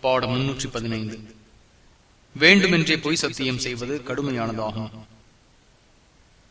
பாடம் முன்னூற்றி பதினைந்து. வேண்டுமென்றே பொய் சத்தியம் செய்வது கடுமையானதாகும்.